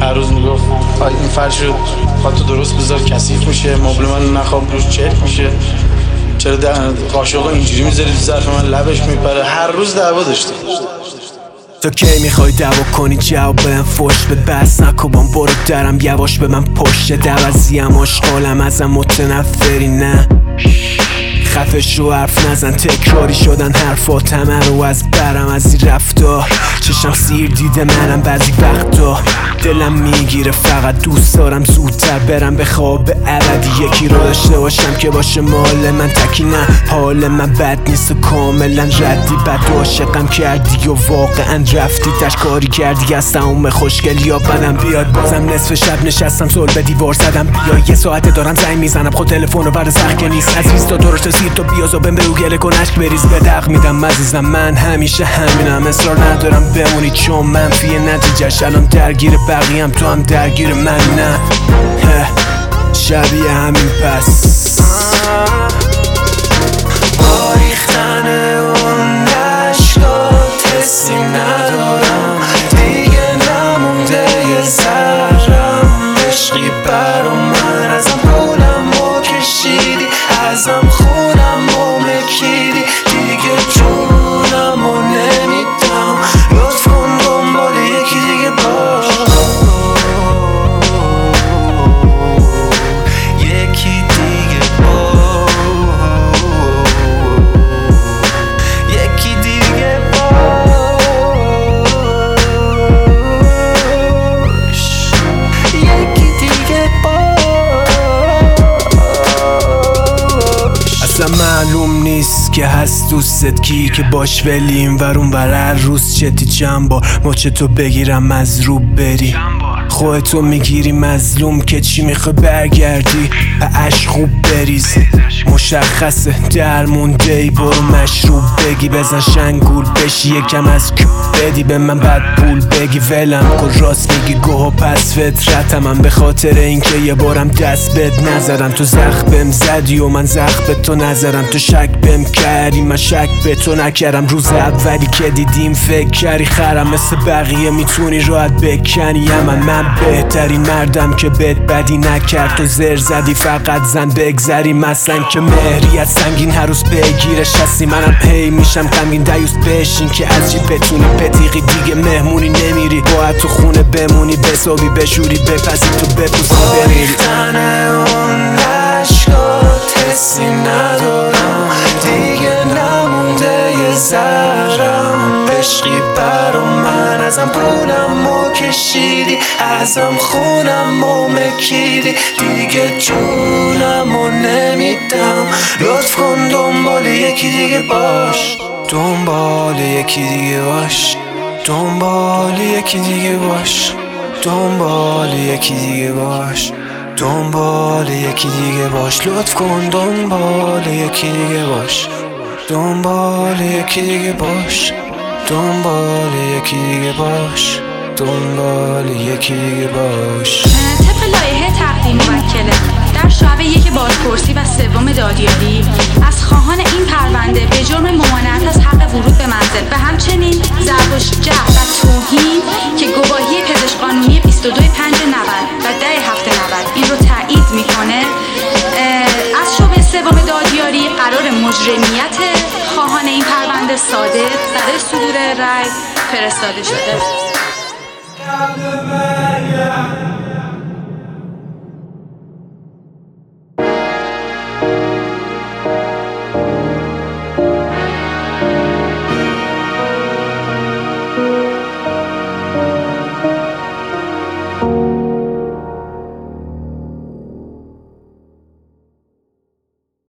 هر روز می‌گفت این فرش رو خاطر درست بذار کثیف میشه مبل من نخواب روش چت میشه. چرا قاشق اینجوری می‌ذاری تو ظرف من؟ لبش میپره. هر روز دعوا داشته. تو کی می‌خوای دعوا کنی؟ جواب بهم فش به بس نکوبان برو درم یواش به من پشت دوزیم آشقالم ازم متنفری نه. خفش رو حرف نزن. تکراری شدن حرفاتم رو از برم از این رفتار. چشم سیر دیده منم بعضی وقتا. دلم می‌گیره فقط دوست دارم زودتر برم به خواب ابدی. یکی رو داشته باشم که باشه مال من. تکی نه حال من بد نیست و کاملا ردی. بد عاشقم کردی و واقعا رفتی. تش کاری کردی از تموم خوشگل یا بدم بیاد. بازم نصف شب نشستم سول به دیوار زدم. بیا یه ساعت دارم زنگ می‌زنم. خود تلفن رو بر که نیست. عزیز رسید تو بیازو بهم بگو گله کن عشق بریز به دق میدم. عزیزم من همیشه همینم. اصرار ندارم بمونی چون منفی نتیجهش. الان درگیر بقیم تو هم درگیر من نه شبیه همین پس. هست دوستت کی که باش ولی این ورون بر هر روز چتی چند بار مچ تو بگیرم از رو بری خودتو می‌گیری مظلوم که چی می‌خوای برگردی؟ عشق خوب بریز مشخصه. در ای برو مشروب بگی. بزن شنگول بشی. یکم از کب بدی. به من بعد پول بگی. ولم کن. راست میگی. گوه پس فطرتم. من به خاطر اینکه یه بارم دست بد نظرم تو زخ بهم زدی و من زخ به تو نظرم تو شک بهم کردی. من شک به تو نکردم. روز اولی که دیدیم فکر کردی خرم. مثل بقیه می‌تونی راحت بکنی. من من بهترین مردم که بد بدی نکرد. تو زر زدی فقط زن بگذری. مثلا که مهریت سنگین هر روز بگیرش هستی منم هی میشم غمگین دیوس بشین که از جی بتونی؟ بتیقی دیگه مهمونی نمیری. باید تو خونه بمونی بسابی بشوری بپسی تو بپوسی بمیری. اون حسی ندارم. دیگه نمونده یه ذرم عشقی برا من ازم پولم ازم خونم و مکیدی. دیگه جونم و نمیدم. لطف کن دنبال یکی دیگه باش. دنبال یکی دیگه باش. دنبال یکی دیگه باش. دنبال یکی دیگه باش. دنبال یکی دیگه باش. لطف کن دنبال یکی دیگه باش. دنبال یکی دیگه باش. دنبال یکی دیگه باش. دنبال یکی باش. طبق لایحه تقدیم موکله در شعبه یک بازپرسی و سوم دادیاری از خواهان این پرونده به جرم ممانعت از حق ورود به منزل و همچنین ضرب جرح و توهین که گواهی پزشک قانونی 22 5 90 و 10 7 90 این رو تایید می‌کنه از شعبه سوم دادیاری قرار مجرمیت خواهان این پرونده صادر برای صدور رأی فرستاده شده. العالمين